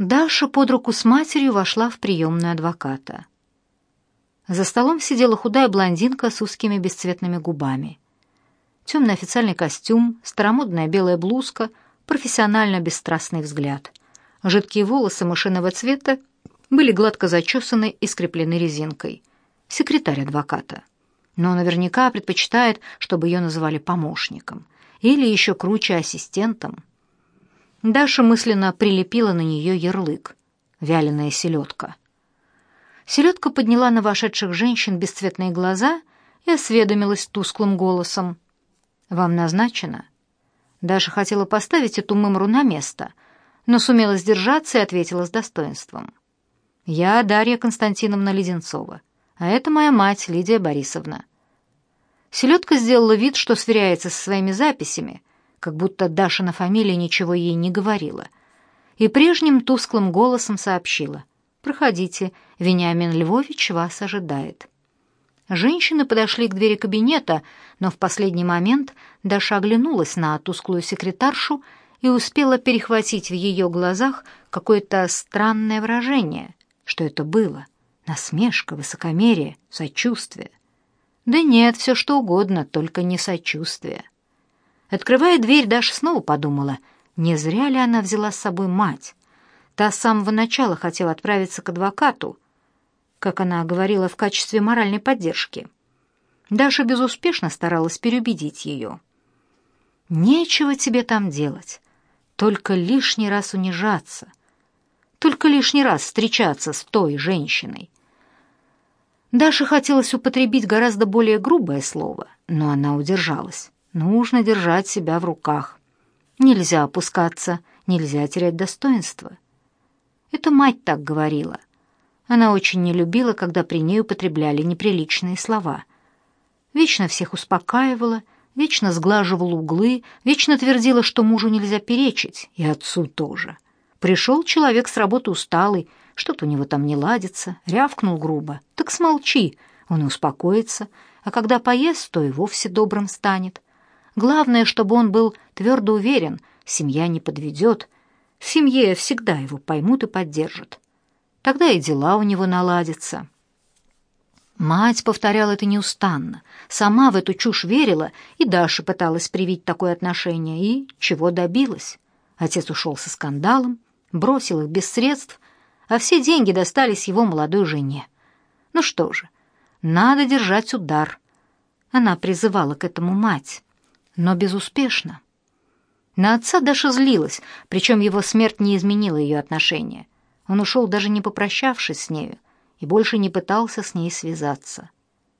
Даша под руку с матерью вошла в приемную адвоката. За столом сидела худая блондинка с узкими бесцветными губами. Темный официальный костюм, старомодная белая блузка, профессионально бесстрастный взгляд. Жидкие волосы машинного цвета были гладко зачесаны и скреплены резинкой. Секретарь адвоката. Но наверняка предпочитает, чтобы ее называли помощником. Или еще круче ассистентом – Даша мысленно прилепила на нее ярлык «Вяленая селедка». Селедка подняла на вошедших женщин бесцветные глаза и осведомилась тусклым голосом. «Вам назначено?» Даша хотела поставить эту мымру на место, но сумела сдержаться и ответила с достоинством. «Я Дарья Константиновна Леденцова, а это моя мать Лидия Борисовна». Селедка сделала вид, что сверяется со своими записями, как будто Дашина фамилия ничего ей не говорила, и прежним тусклым голосом сообщила «Проходите, Вениамин Львович вас ожидает». Женщины подошли к двери кабинета, но в последний момент Даша оглянулась на тусклую секретаршу и успела перехватить в ее глазах какое-то странное выражение. Что это было? Насмешка, высокомерие, сочувствие. Да нет, все что угодно, только не сочувствие. Открывая дверь, Даша снова подумала, не зря ли она взяла с собой мать. Та с самого начала хотела отправиться к адвокату, как она говорила, в качестве моральной поддержки. Даша безуспешно старалась переубедить ее. «Нечего тебе там делать, только лишний раз унижаться, только лишний раз встречаться с той женщиной». Даше хотелось употребить гораздо более грубое слово, но она удержалась. Нужно держать себя в руках. Нельзя опускаться, нельзя терять достоинство. Это мать так говорила. Она очень не любила, когда при ней употребляли неприличные слова. Вечно всех успокаивала, вечно сглаживала углы, вечно твердила, что мужу нельзя перечить, и отцу тоже. Пришел человек с работы усталый, что-то у него там не ладится, рявкнул грубо. Так смолчи, он и успокоится, а когда поест, то и вовсе добрым станет. Главное, чтобы он был твердо уверен, семья не подведет. В семье всегда его поймут и поддержат. Тогда и дела у него наладятся. Мать повторяла это неустанно. Сама в эту чушь верила, и Даша пыталась привить такое отношение, и чего добилась. Отец ушел со скандалом, бросил их без средств, а все деньги достались его молодой жене. Ну что же, надо держать удар. Она призывала к этому мать но безуспешно. На отца Даша злилась, причем его смерть не изменила ее отношения. Он ушел, даже не попрощавшись с нею, и больше не пытался с ней связаться.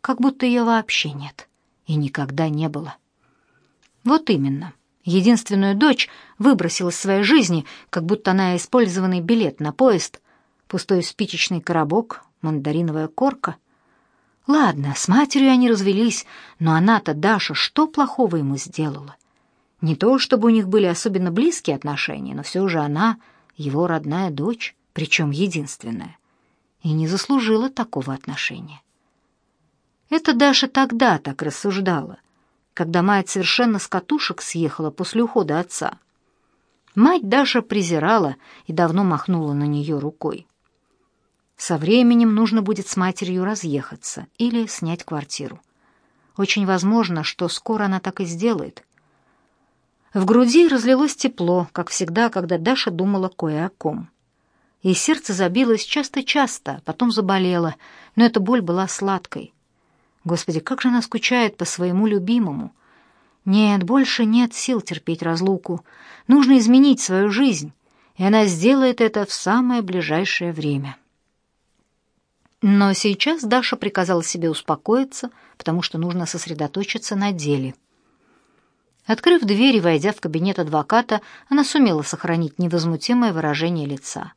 Как будто ее вообще нет и никогда не было. Вот именно. Единственную дочь выбросила из своей жизни, как будто она использованный билет на поезд, пустой спичечный коробок, мандариновая корка. Ладно, с матерью они развелись, но она-то, Даша, что плохого ему сделала? Не то, чтобы у них были особенно близкие отношения, но все же она его родная дочь, причем единственная, и не заслужила такого отношения. Это Даша тогда так рассуждала, когда мать совершенно с катушек съехала после ухода отца. Мать Даша презирала и давно махнула на нее рукой. Со временем нужно будет с матерью разъехаться или снять квартиру. Очень возможно, что скоро она так и сделает. В груди разлилось тепло, как всегда, когда Даша думала кое о ком. И сердце забилось часто-часто, потом заболело, но эта боль была сладкой. Господи, как же она скучает по своему любимому. Нет, больше нет сил терпеть разлуку. Нужно изменить свою жизнь, и она сделает это в самое ближайшее время. Но сейчас Даша приказала себе успокоиться, потому что нужно сосредоточиться на деле. Открыв дверь и войдя в кабинет адвоката, она сумела сохранить невозмутимое выражение лица.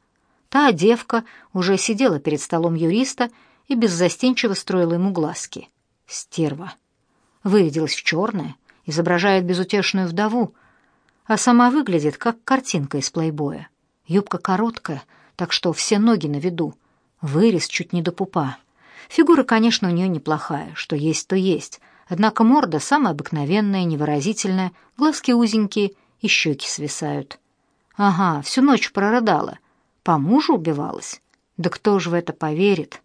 Та девка уже сидела перед столом юриста и беззастенчиво строила ему глазки. Стерва. Вырядилась в черное, изображает безутешную вдову, а сама выглядит как картинка из плейбоя. Юбка короткая, так что все ноги на виду — Вырез чуть не до пупа. Фигура, конечно, у нее неплохая, что есть, то есть. Однако морда самая обыкновенная, невыразительная, глазки узенькие и щеки свисают. Ага, всю ночь прородала, По мужу убивалась? Да кто же в это поверит?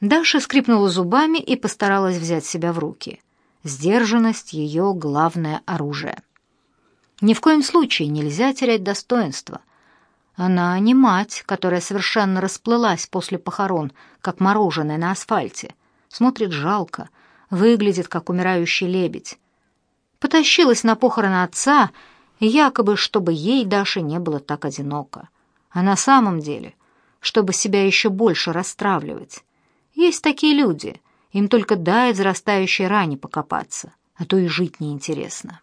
Даша скрипнула зубами и постаралась взять себя в руки. Сдержанность — ее главное оружие. Ни в коем случае нельзя терять достоинство — она не мать, которая совершенно расплылась после похорон, как мороженое на асфальте. Смотрит жалко, выглядит, как умирающий лебедь. Потащилась на похороны отца, якобы, чтобы ей, Даше, не было так одиноко. А на самом деле, чтобы себя еще больше расстравливать. Есть такие люди, им только дай взрастающей ране покопаться, а то и жить неинтересно.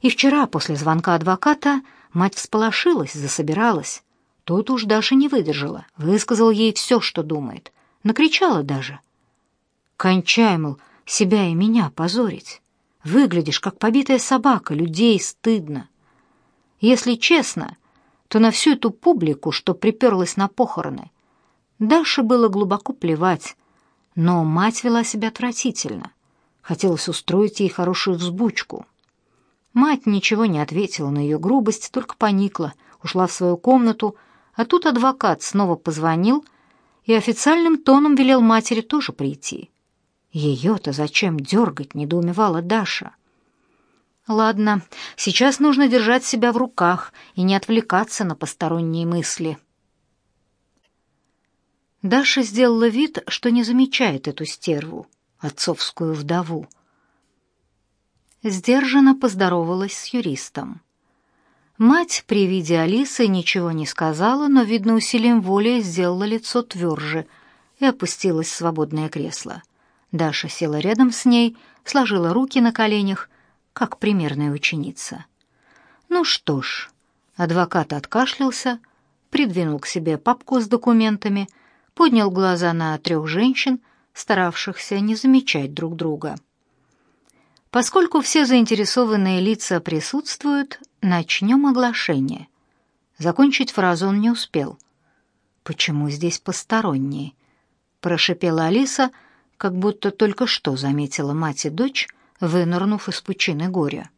И вчера, после звонка адвоката, Мать всполошилась, засобиралась. Тут уж Даша не выдержала, высказал ей все, что думает. Накричала даже. «Кончай, мол, себя и меня позорить. Выглядишь, как побитая собака, людей стыдно. Если честно, то на всю эту публику, что приперлась на похороны, Даше было глубоко плевать, но мать вела себя отвратительно. Хотелось устроить ей хорошую взбучку. Мать ничего не ответила на ее грубость, только поникла, ушла в свою комнату, а тут адвокат снова позвонил и официальным тоном велел матери тоже прийти. Ее-то зачем дергать, недоумевала Даша. Ладно, сейчас нужно держать себя в руках и не отвлекаться на посторонние мысли. Даша сделала вид, что не замечает эту стерву, отцовскую вдову сдержанно поздоровалась с юристом. Мать при виде Алисы ничего не сказала, но, видно, усилием воли сделала лицо тверже и опустилась в свободное кресло. Даша села рядом с ней, сложила руки на коленях, как примерная ученица. «Ну что ж», — адвокат откашлялся, придвинул к себе папку с документами, поднял глаза на трех женщин, старавшихся не замечать друг друга. Поскольку все заинтересованные лица присутствуют, начнем оглашение. Закончить фразу он не успел. «Почему здесь посторонние?» — прошипела Алиса, как будто только что заметила мать и дочь, вынырнув из пучины горя.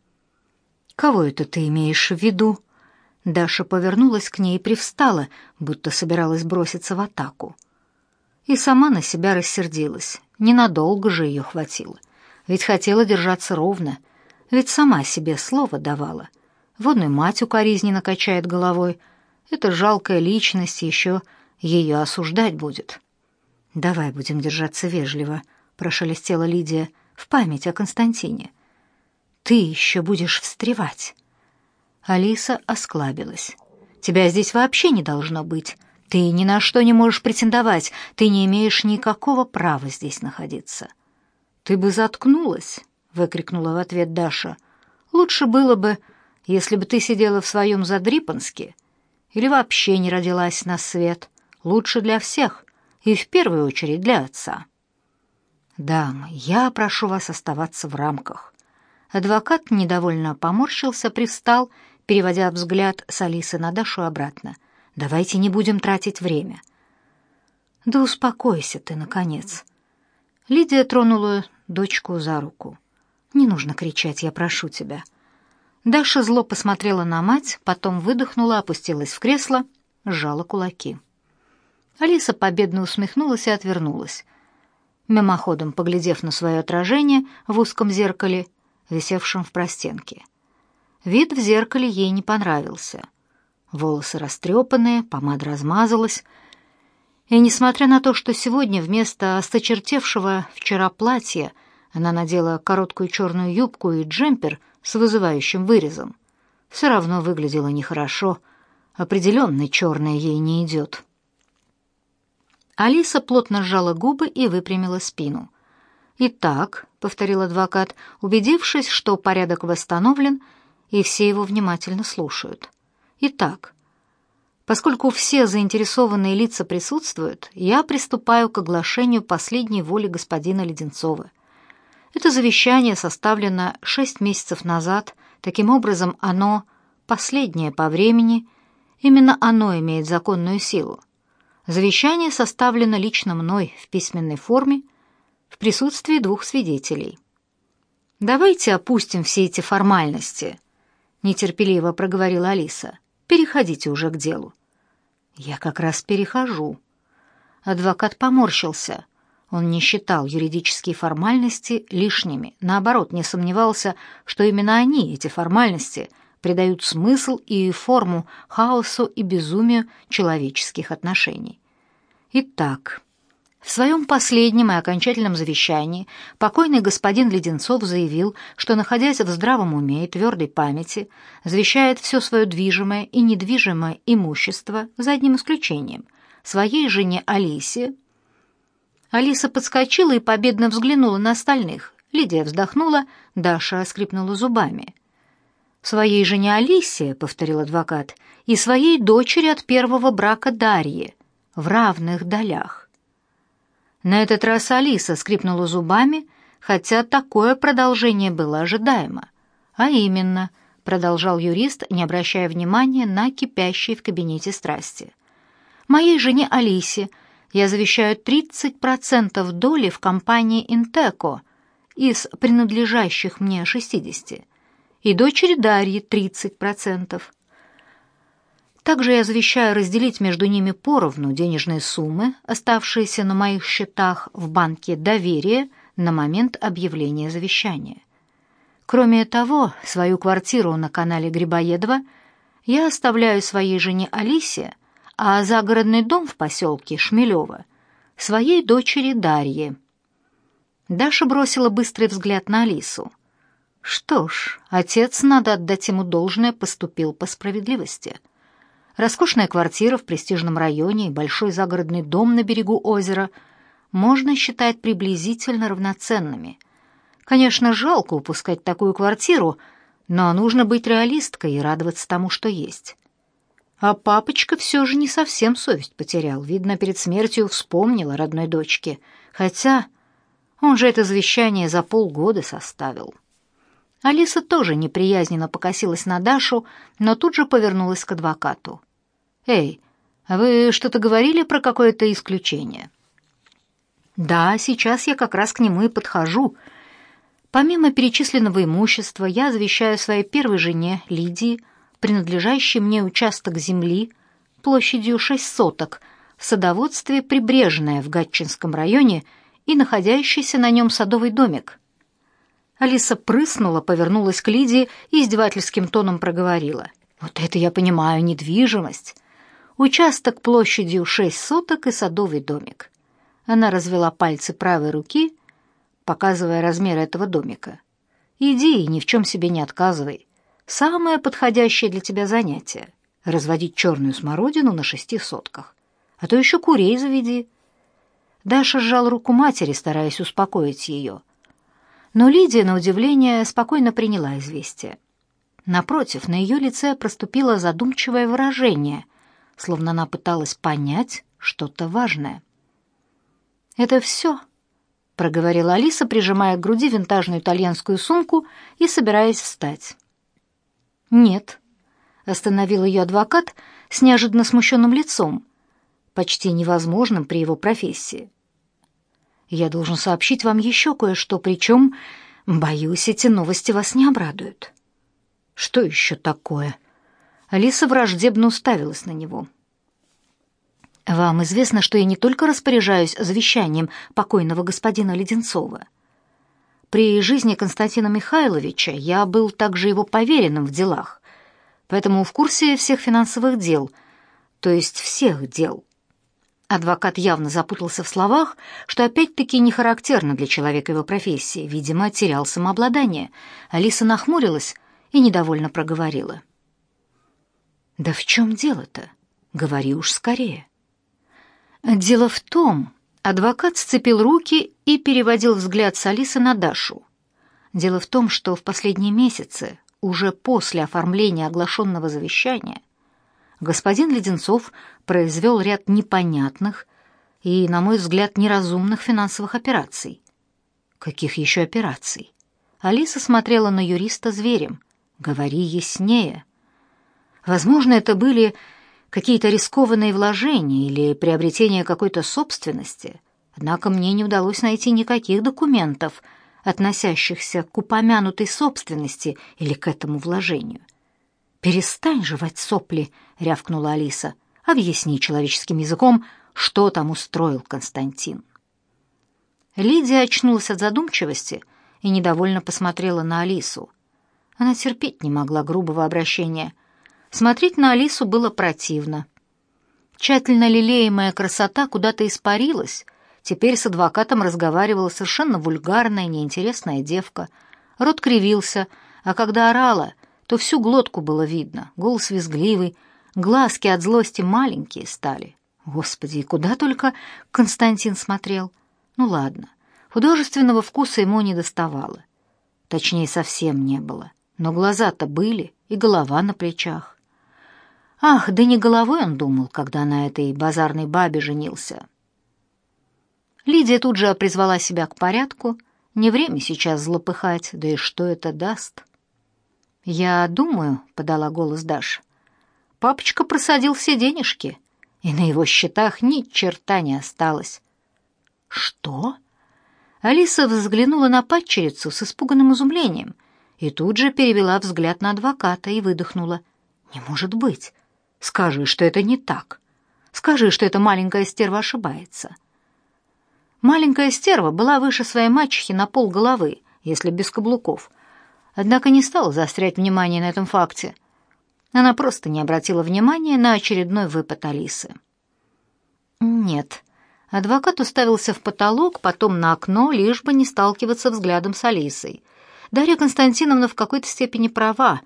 «Кого это ты имеешь в виду?» Даша повернулась к ней и привстала, будто собиралась броситься в атаку. И сама на себя рассердилась. Ненадолго же ее хватило ведь хотела держаться ровно, ведь сама себе слово давала. Вон и мать укоризненно качает головой. это жалкая личность еще ее осуждать будет. «Давай будем держаться вежливо», — прошелестела Лидия в память о Константине. «Ты еще будешь встревать». Алиса осклабилась. «Тебя здесь вообще не должно быть. Ты ни на что не можешь претендовать. Ты не имеешь никакого права здесь находиться». «Ты бы заткнулась!» — выкрикнула в ответ Даша. «Лучше было бы, если бы ты сидела в своем Задрипанске или вообще не родилась на свет. Лучше для всех, и в первую очередь для отца». «Дамы, я прошу вас оставаться в рамках». Адвокат недовольно поморщился, привстал, переводя взгляд с Алисы на Дашу обратно. «Давайте не будем тратить время». «Да успокойся ты, наконец». Лидия тронула дочку за руку. «Не нужно кричать, я прошу тебя». Даша зло посмотрела на мать, потом выдохнула, опустилась в кресло, сжала кулаки. Алиса победно усмехнулась и отвернулась. Мимоходом поглядев на свое отражение в узком зеркале, висевшем в простенке. Вид в зеркале ей не понравился. Волосы растрепанные, помада размазалась — и несмотря на то, что сегодня вместо осточертевшего вчера платья она надела короткую черную юбку и джемпер с вызывающим вырезом, все равно выглядела нехорошо. Определенно черное ей не идет. Алиса плотно сжала губы и выпрямила спину. «Итак», — повторил адвокат, убедившись, что порядок восстановлен, и все его внимательно слушают. «Итак, Поскольку все заинтересованные лица присутствуют, я приступаю к оглашению последней воли господина Леденцова. Это завещание составлено шесть месяцев назад, таким образом оно последнее по времени, именно оно имеет законную силу. Завещание составлено лично мной в письменной форме в присутствии двух свидетелей. «Давайте опустим все эти формальности», — нетерпеливо проговорила Алиса. «Переходите уже к делу». Я как раз перехожу. Адвокат поморщился. Он не считал юридические формальности лишними. Наоборот, не сомневался, что именно они, эти формальности, придают смысл и форму хаосу и безумию человеческих отношений. Итак, в своем последнем и окончательном завещании покойный господин Леденцов заявил, что, находясь в здравом уме и твердой памяти, завещает все свое движимое и недвижимое имущество, за одним исключением, своей жене Алисе. Алиса подскочила и победно взглянула на остальных. Лидия вздохнула, Даша скрипнула зубами. «Своей жене Алисе», — повторил адвокат, — «и своей дочери от первого брака Дарьи в равных долях». На этот раз Алиса скрипнула зубами, хотя такое продолжение было ожидаемо. А именно, продолжал юрист, не обращая внимания на кипящие в кабинете страсти. Моей жене Алисе я завещаю 30% доли в компании Интеко из принадлежащих мне 60 и дочери Дарьи 30%. Также я завещаю разделить между ними поровну денежные суммы, оставшиеся на моих счетах в банке доверия на момент объявления завещания. Кроме того, свою квартиру на канале Грибоедова я оставляю своей жене Алисе, а загородный дом в поселке Шмелева — своей дочери Дарье. Даша бросила быстрый взгляд на Алису. Что ж, отец, надо отдать ему должное, поступил по справедливости — Роскошная квартира в престижном районе и большой загородный дом на берегу озера можно считать приблизительно равноценными. Конечно, жалко упускать такую квартиру, но нужно быть реалисткой и радоваться тому, что есть. А папочка все же не совсем совесть потерял. Видно, перед смертью вспомнил о родной дочке. Хотя он же это завещание за полгода составил. Алиса тоже неприязненно покосилась на Дашу, но тут же повернулась к адвокату. «Эй, вы что-то говорили про какое-то исключение?» «Да, сейчас я как раз к нему и подхожу. Помимо перечисленного имущества, я завещаю своей первой жене, Лидии, принадлежащий мне участок земли площадью шесть соток в садоводстве «Прибрежное» в Гатчинском районе и находящийся на нем садовый домик, Алиса прыснула, повернулась к Лидии и издевательским тоном проговорила. «Вот это я понимаю, недвижимость. Участок площадью шесть соток и садовый домик». Она развела пальцы правой руки, показывая размеры этого домика. «Иди и ни в чем себе не отказывай. Самое подходящее для тебя занятие — разводить черную смородину на шести сотках. А то еще курей заведи». Даша сжал руку матери, стараясь успокоить ее — но Лидия, на удивление, спокойно приняла известие. Напротив, на ее лице проступило задумчивое выражение, словно она пыталась понять что-то важное. «Это все», — проговорила Алиса, прижимая к груди винтажную итальянскую сумку и собираясь встать. «Нет», — остановил ее адвокат с неожиданно смущенным лицом, почти невозможным при его профессии. Я должен сообщить вам еще кое-что, причем, боюсь, эти новости вас не обрадуют». «Что еще такое?» Алиса враждебно уставилась на него. «Вам известно, что я не только распоряжаюсь завещанием покойного господина Леденцова. При жизни Константина Михайловича я был также его поверенным в делах, поэтому в курсе всех финансовых дел, то есть всех дел». Адвокат явно запутался в словах, что опять-таки не характерно для человека его профессии. Видимо, терял самообладание. Алиса нахмурилась и недовольно проговорила. «Да в чем дело-то? Говори уж скорее». «Дело в том...» Адвокат сцепил руки и переводил взгляд с Алисы на Дашу. «Дело в том, что в последние месяцы, уже после оформления оглашенного завещания, господин Леденцов произвел ряд непонятных и, на мой взгляд, неразумных финансовых операций. Каких еще операций? Алиса смотрела на юриста зверем. Говори яснее. Возможно, это были какие-то рискованные вложения или приобретение какой-то собственности. Однако мне не удалось найти никаких документов, относящихся к упомянутой собственности или к этому вложению. «Перестань жевать сопли!» — рявкнула Алиса. «Объясни человеческим языком, что там устроил Константин». Лидия очнулась от задумчивости и недовольно посмотрела на Алису. Она терпеть не могла грубого обращения. Смотреть на Алису было противно. Тщательно лелеемая красота куда-то испарилась. Теперь с адвокатом разговаривала совершенно вульгарная, неинтересная девка. Рот кривился, а когда орала, то всю глотку было видно. Голос визгливый — Глазки от злости маленькие стали. Господи, куда только Константин смотрел. Ну ладно, художественного вкуса ему не доставало. Точнее, совсем не было. Но глаза-то были, и голова на плечах. Ах, да не головой он думал, когда на этой базарной бабе женился. Лидия тут же призвала себя к порядку. Не время сейчас злопыхать, да и что это даст? «Я думаю», — подала голос Даша, Папочка просадил все денежки, и на его счетах ни черта не осталось. «Что?» Алиса взглянула на падчерицу с испуганным изумлением и тут же перевела взгляд на адвоката и выдохнула. «Не может быть! Скажи, что это не так! Скажи, что эта маленькая стерва ошибается!» Маленькая стерва была выше своей мачехи на пол головы, если без каблуков, однако не стала заострять внимание на этом факте она просто не обратила внимания на очередной выпад Алисы. «Нет». Адвокат уставился в потолок, потом на окно, лишь бы не сталкиваться взглядом с Алисой. Дарья Константиновна в какой-то степени права.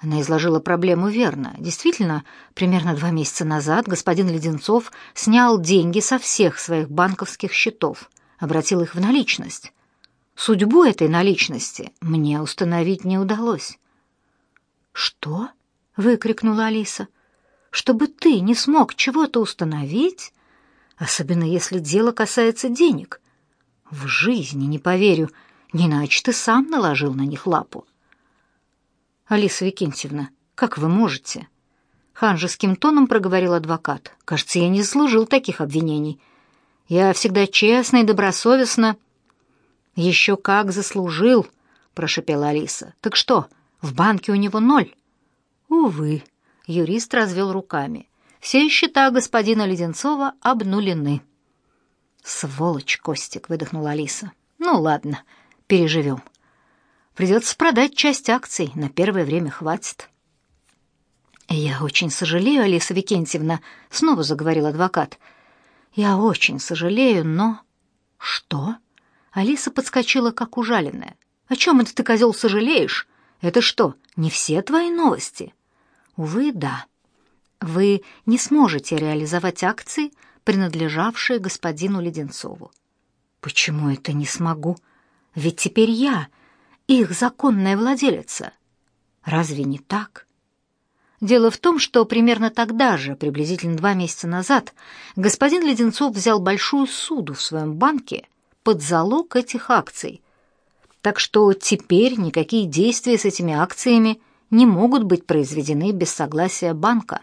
Она изложила проблему верно. Действительно, примерно два месяца назад господин Леденцов снял деньги со всех своих банковских счетов, обратил их в наличность. Судьбу этой наличности мне установить не удалось. «Что?» выкрикнула Алиса. «Чтобы ты не смог чего-то установить, особенно если дело касается денег. В жизни не поверю, не иначе ты сам наложил на них лапу». «Алиса Викентьевна, как вы можете?» Ханжеским тоном проговорил адвокат. «Кажется, я не заслужил таких обвинений. Я всегда честно и добросовестно...» «Еще как заслужил!» — прошепела Алиса. «Так что, в банке у него ноль?» Увы, юрист развел руками. Все счета господина Леденцова обнулены. «Сволочь, Костик!» — выдохнула Алиса. «Ну ладно, переживем. Придется продать часть акций, на первое время хватит». «Я очень сожалею, Алиса Викентьевна», — снова заговорил адвокат. «Я очень сожалею, но...» «Что?» Алиса подскочила, как ужаленная. «О чем это ты, козел, сожалеешь? Это что, не все твои новости?» Увы, — да. Вы не сможете реализовать акции, принадлежавшие господину Леденцову. Почему это не смогу? Ведь теперь я, их законная владелица. Разве не так? Дело в том, что примерно тогда же, приблизительно два месяца назад, господин Леденцов взял большую суду в своем банке под залог этих акций. Так что теперь никакие действия с этими акциями не могут быть произведены без согласия банка.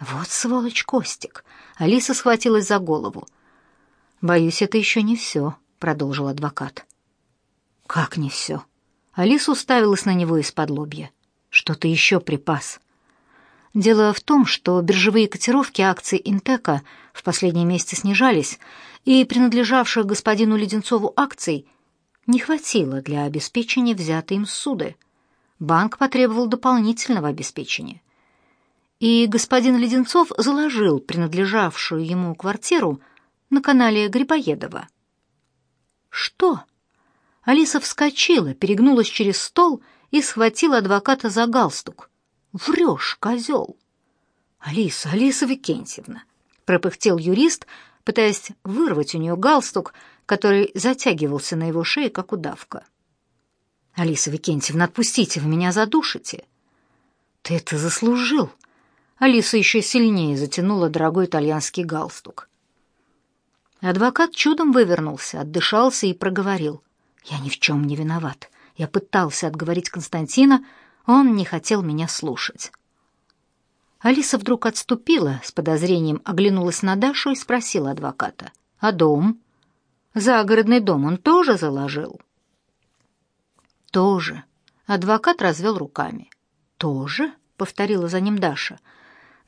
Вот сволочь Костик. Алиса схватилась за голову. Боюсь, это еще не все», — продолжил адвокат. Как не все?» Алиса уставилась на него из-под лобья. Что ты еще припас? Дело в том, что биржевые котировки акций Интека в последние месяцы снижались, и принадлежавших господину Леденцову акций не хватило для обеспечения взятой им суды. Банк потребовал дополнительного обеспечения. И господин Леденцов заложил принадлежавшую ему квартиру на канале Грибоедова. «Что?» Алиса вскочила, перегнулась через стол и схватила адвоката за галстук. «Врешь, козел!» «Алиса, Алиса Викентьевна!» — пропыхтел юрист, пытаясь вырвать у нее галстук, который затягивался на его шее, как удавка. Алиса Викентьевна, отпустите, вы меня задушите. Ты это заслужил. Алиса еще сильнее затянула дорогой итальянский галстук. Адвокат чудом вывернулся, отдышался и проговорил. Я ни в чем не виноват. Я пытался отговорить Константина, он не хотел меня слушать. Алиса вдруг отступила, с подозрением оглянулась на Дашу и спросила адвоката. «А дом?» «Загородный дом он тоже заложил?» «Тоже». Адвокат развел руками. «Тоже?» — повторила за ним Даша.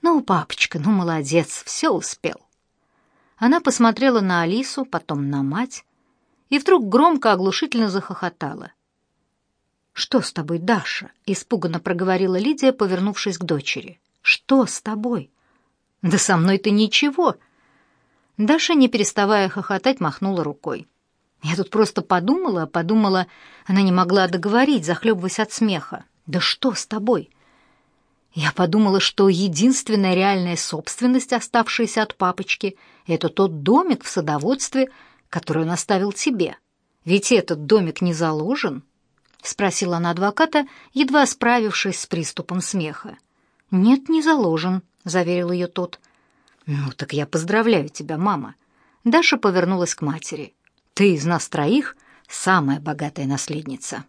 «Ну, папочка, ну, молодец, все успел». Она посмотрела на Алису, потом на мать, и вдруг громко оглушительно захохотала. «Что с тобой, Даша?» — испуганно проговорила Лидия, повернувшись к дочери. «Что с тобой?» «Да со мной ты ничего!» Даша, не переставая хохотать, махнула рукой. Я тут просто подумала, подумала, она не могла договорить, захлебываясь от смеха. Да что с тобой? Я подумала, что единственная реальная собственность, оставшаяся от папочки, это тот домик в садоводстве, который он оставил тебе. Ведь этот домик не заложен, спросила она адвоката, едва справившись с приступом смеха. Нет, не заложен, заверил ее тот. Ну так я поздравляю тебя, мама. Даша повернулась к матери. Ты из нас троих самая богатая наследница.